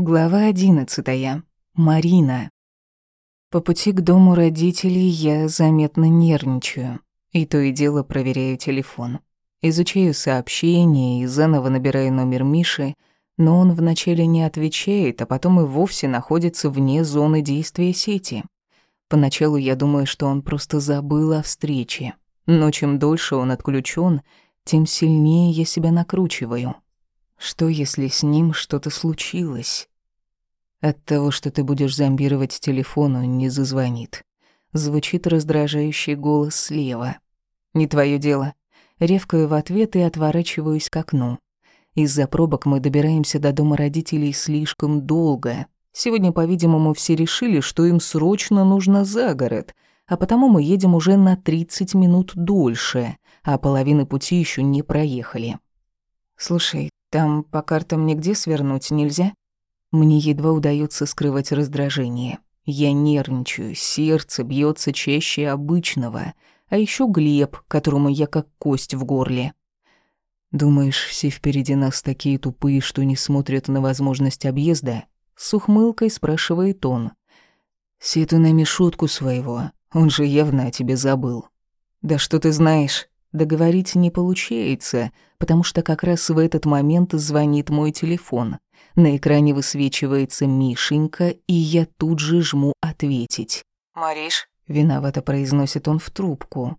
Глава одиннадцатая. Марина. По пути к дому родителей я заметно нервничаю. И то и дело проверяю телефон. Изучаю сообщения и заново набираю номер Миши, но он вначале не отвечает, а потом и вовсе находится вне зоны действия сети. Поначалу я думаю, что он просто забыл о встрече. Но чем дольше он отключен, тем сильнее я себя накручиваю. Что, если с ним что-то случилось? От того, что ты будешь зомбировать телефон, он не зазвонит. Звучит раздражающий голос слева. «Не твое дело». Ревкаю в ответ и отворачиваюсь к окну. Из-за пробок мы добираемся до дома родителей слишком долго. Сегодня, по-видимому, все решили, что им срочно нужно за город, а потому мы едем уже на 30 минут дольше, а половины пути еще не проехали. «Слушай, там по картам нигде свернуть нельзя?» Мне едва удается скрывать раздражение. Я нервничаю, сердце бьется чаще обычного, а еще Глеб, которому я как кость в горле. «Думаешь, все впереди нас такие тупые, что не смотрят на возможность объезда?» С ухмылкой спрашивает он. «Сету на Мишутку своего, он же явно о тебе забыл». «Да что ты знаешь?» Договорить не получается, потому что как раз в этот момент звонит мой телефон. На экране высвечивается Мишенька, и я тут же жму «ответить». «Мариш?» — виновато произносит он в трубку.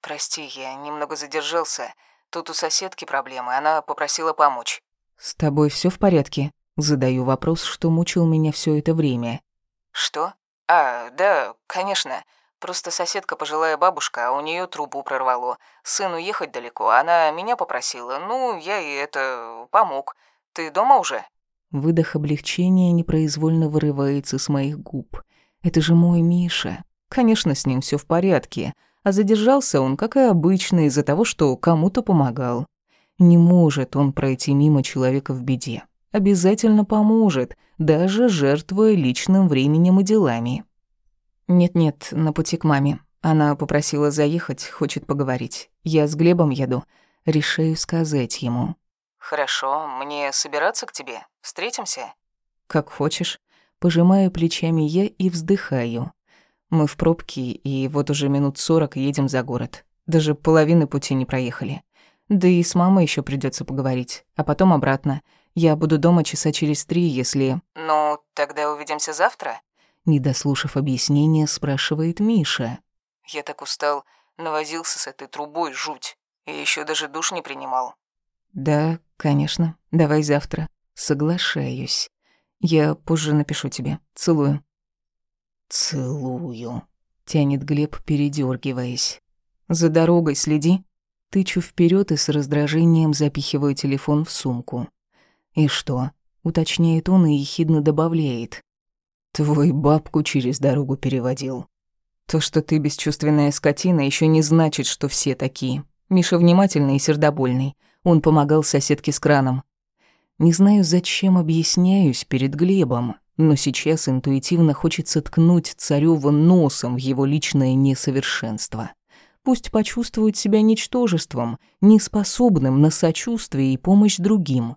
«Прости, я немного задержался. Тут у соседки проблемы, она попросила помочь». «С тобой все в порядке?» Задаю вопрос, что мучил меня все это время. «Что? А, да, конечно. Просто соседка пожилая бабушка, а у нее трубу прорвало. Сыну ехать далеко, она меня попросила. Ну, я ей это... помог. Ты дома уже?» Выдох облегчения непроизвольно вырывается с моих губ. «Это же мой Миша. Конечно, с ним все в порядке. А задержался он, как и обычно, из-за того, что кому-то помогал. Не может он пройти мимо человека в беде. Обязательно поможет, даже жертвуя личным временем и делами». «Нет-нет, на пути к маме. Она попросила заехать, хочет поговорить. Я с Глебом еду. Решаю сказать ему». «Хорошо, мне собираться к тебе? Встретимся?» «Как хочешь». Пожимаю плечами я и вздыхаю. Мы в пробке, и вот уже минут сорок едем за город. Даже половины пути не проехали. Да и с мамой еще придется поговорить, а потом обратно. Я буду дома часа через три, если... «Ну, тогда увидимся завтра?» Не дослушав объяснения, спрашивает Миша. «Я так устал, навозился с этой трубой, жуть. И еще даже душ не принимал». «Да, конечно. Давай завтра. Соглашаюсь. Я позже напишу тебе. Целую». «Целую», — тянет Глеб, передергиваясь. «За дорогой следи». Тычу вперед и с раздражением запихиваю телефон в сумку. «И что?» — уточняет он и ехидно добавляет. Твой бабку через дорогу переводил. То, что ты бесчувственная скотина, еще не значит, что все такие. Миша внимательный и сердобольный. Он помогал соседке с краном. Не знаю, зачем объясняюсь перед Глебом, но сейчас интуитивно хочется ткнуть Царёва носом в его личное несовершенство. Пусть почувствует себя ничтожеством, неспособным на сочувствие и помощь другим.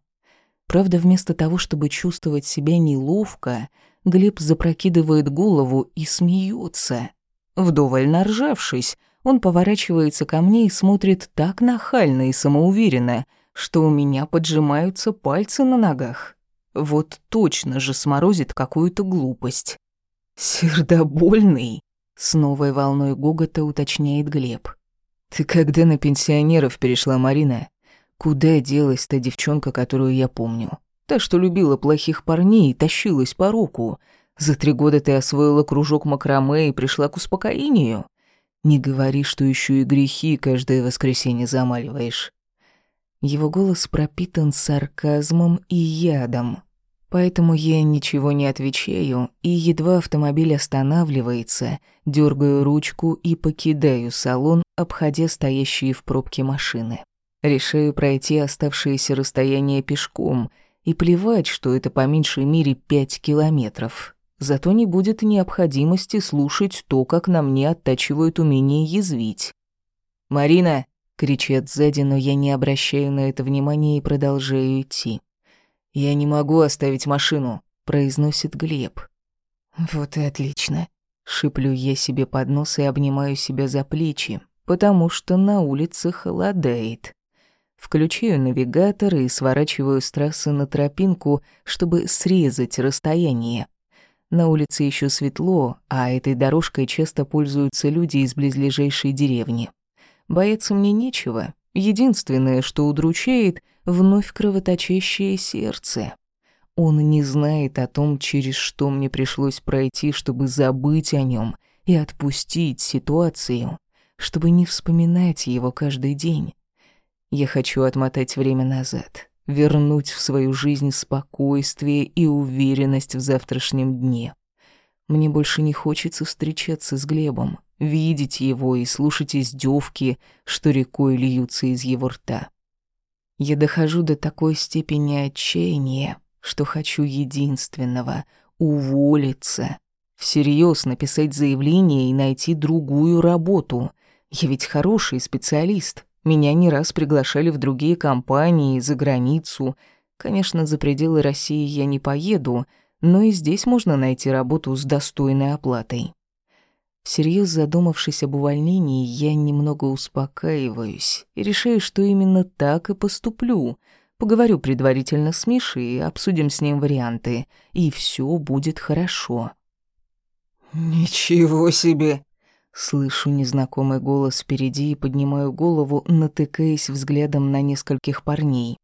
Правда, вместо того, чтобы чувствовать себя неловко, Глеб запрокидывает голову и смеется. Вдоволь наржавшись, он поворачивается ко мне и смотрит так нахально и самоуверенно, что у меня поджимаются пальцы на ногах. Вот точно же сморозит какую-то глупость. «Сердобольный?» — с новой волной гогота уточняет Глеб. «Ты когда на пенсионеров перешла, Марина? Куда делась та девчонка, которую я помню? Та, что любила плохих парней и тащилась по руку. За три года ты освоила кружок макраме и пришла к успокоению. Не говори, что еще и грехи каждое воскресенье замаливаешь. Его голос пропитан сарказмом и ядом. Поэтому я ничего не отвечаю, и едва автомобиль останавливается, дергаю ручку и покидаю салон, обходя стоящие в пробке машины. Решаю пройти оставшееся расстояние пешком — и плевать, что это по меньшей мере пять километров. Зато не будет необходимости слушать то, как на мне оттачивают умение язвить. «Марина!» — кричат сзади, но я не обращаю на это внимания и продолжаю идти. «Я не могу оставить машину. — произносит Глеб. «Вот и отлично». Шиплю я себе под нос и обнимаю себя за плечи, потому что на улице холодает. Включаю навигатор и сворачиваю с трассы на тропинку, чтобы срезать расстояние. На улице еще светло, а этой дорожкой часто пользуются люди из близлежащей деревни. Бояться мне нечего. Единственное, что удручает, вновь кровоточащее сердце. Он не знает о том, через что мне пришлось пройти, чтобы забыть о нем и отпустить ситуацию, чтобы не вспоминать его каждый день. Я хочу отмотать время назад, вернуть в свою жизнь спокойствие и уверенность в завтрашнем дне. Мне больше не хочется встречаться с Глебом, видеть его и слушать издевки, что рекой льются из его рта. Я дохожу до такой степени отчаяния, что хочу единственного — уволиться. Всерьез написать заявление и найти другую работу. Я ведь хороший специалист. Меня не раз приглашали в другие компании, за границу. Конечно, за пределы России я не поеду, но и здесь можно найти работу с достойной оплатой. Всерьез задумавшись об увольнении, я немного успокаиваюсь и решаю, что именно так и поступлю — Поговорю предварительно с Мишей обсудим с ним варианты, и все будет хорошо. «Ничего себе!» Слышу незнакомый голос впереди и поднимаю голову, натыкаясь взглядом на нескольких парней.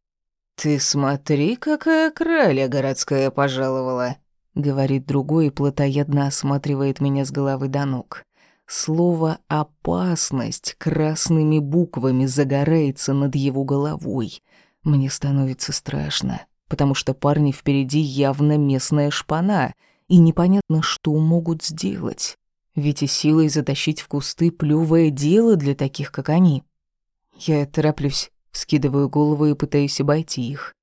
«Ты смотри, какая краля городская пожаловала!» — говорит другой и плотоядно осматривает меня с головы до ног. Слово «опасность» красными буквами загорается над его головой. Мне становится страшно, потому что парни впереди явно местная шпана, и непонятно, что могут сделать. Ведь и силой затащить в кусты плювое дело для таких, как они. Я тороплюсь, скидываю голову и пытаюсь обойти их.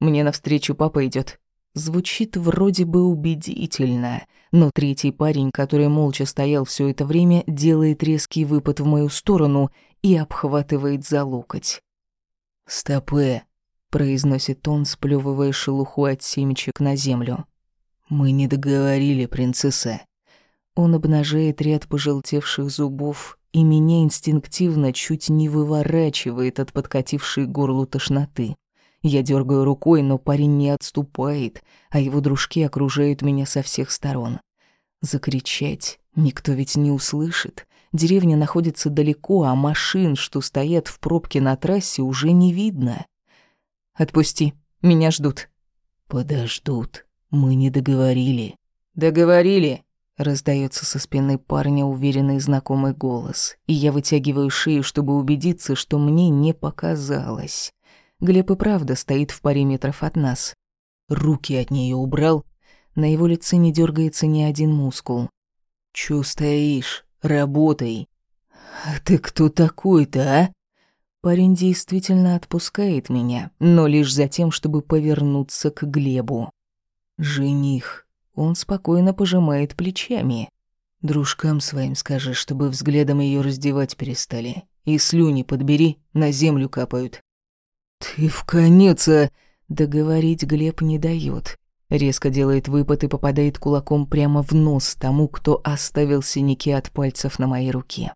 Мне навстречу папа идет. Звучит вроде бы убедительно, но третий парень, который молча стоял все это время, делает резкий выпад в мою сторону и обхватывает за локоть. «Стопэ», — произносит он, сплёвывая шелуху от семечек на землю. «Мы не договорили, принцесса». Он обнажает ряд пожелтевших зубов, и меня инстинктивно чуть не выворачивает от подкатившей горлу тошноты. Я дергаю рукой, но парень не отступает, а его дружки окружают меня со всех сторон. Закричать никто ведь не услышит. Деревня находится далеко, а машин, что стоят в пробке на трассе, уже не видно. Отпусти, меня ждут. Подождут. Мы не договорили. Договорили, раздается со спины парня уверенный знакомый голос, и я вытягиваю шею, чтобы убедиться, что мне не показалось. Глеб и правда стоит в паре метров от нас. Руки от нее убрал. На его лице не дергается ни один мускул. «Чё стоишь? Работай. А ты кто такой-то, а? Парень действительно отпускает меня, но лишь за тем, чтобы повернуться к Глебу. Жених. Он спокойно пожимает плечами. Дружкам своим скажи, чтобы взглядом ее раздевать перестали. И слюни подбери, на землю капают. Ты в конец, а... Договорить Глеб не дает. Резко делает выпад и попадает кулаком прямо в нос тому, кто оставил синяки от пальцев на моей руке.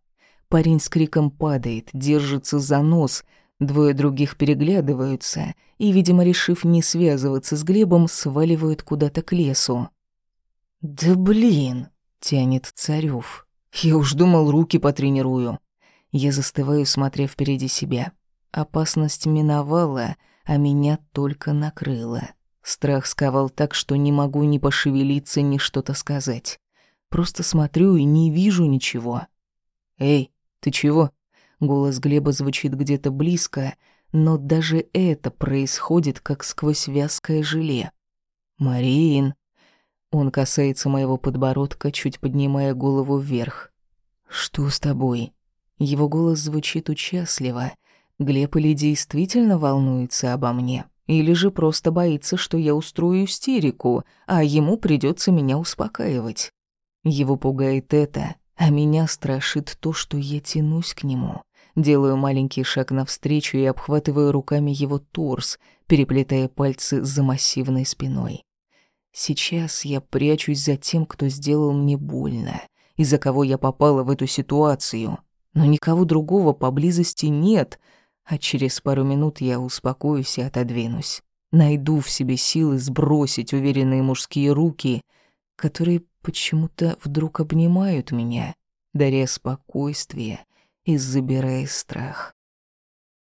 Парень с криком падает, держится за нос, двое других переглядываются и, видимо, решив не связываться с Глебом, сваливают куда-то к лесу. «Да блин!» — тянет Царёв. «Я уж думал, руки потренирую». Я застываю, смотря впереди себя. Опасность миновала, а меня только накрыла. Страх сковал так, что не могу ни пошевелиться, ни что-то сказать. Просто смотрю и не вижу ничего. «Эй, ты чего?» Голос Глеба звучит где-то близко, но даже это происходит как сквозь вязкое желе. «Марин!» Он касается моего подбородка, чуть поднимая голову вверх. «Что с тобой?» Его голос звучит участливо. Глеб или действительно волнуется обо мне? Или же просто боится, что я устрою истерику, а ему придется меня успокаивать. Его пугает это, а меня страшит то, что я тянусь к нему. Делаю маленький шаг навстречу и обхватываю руками его торс, переплетая пальцы за массивной спиной. Сейчас я прячусь за тем, кто сделал мне больно, из-за кого я попала в эту ситуацию. Но никого другого поблизости нет, а через пару минут я успокоюсь и отодвинусь. Найду в себе силы сбросить уверенные мужские руки, которые почему-то вдруг обнимают меня, даря спокойствие и забирая страх.